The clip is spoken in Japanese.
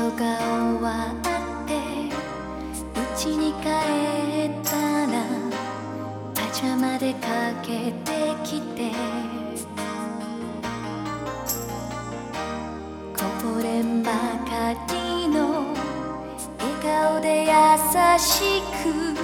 トが終わって家に帰ったらパジャマでかけてきてこぼれんばかりの笑顔で優しく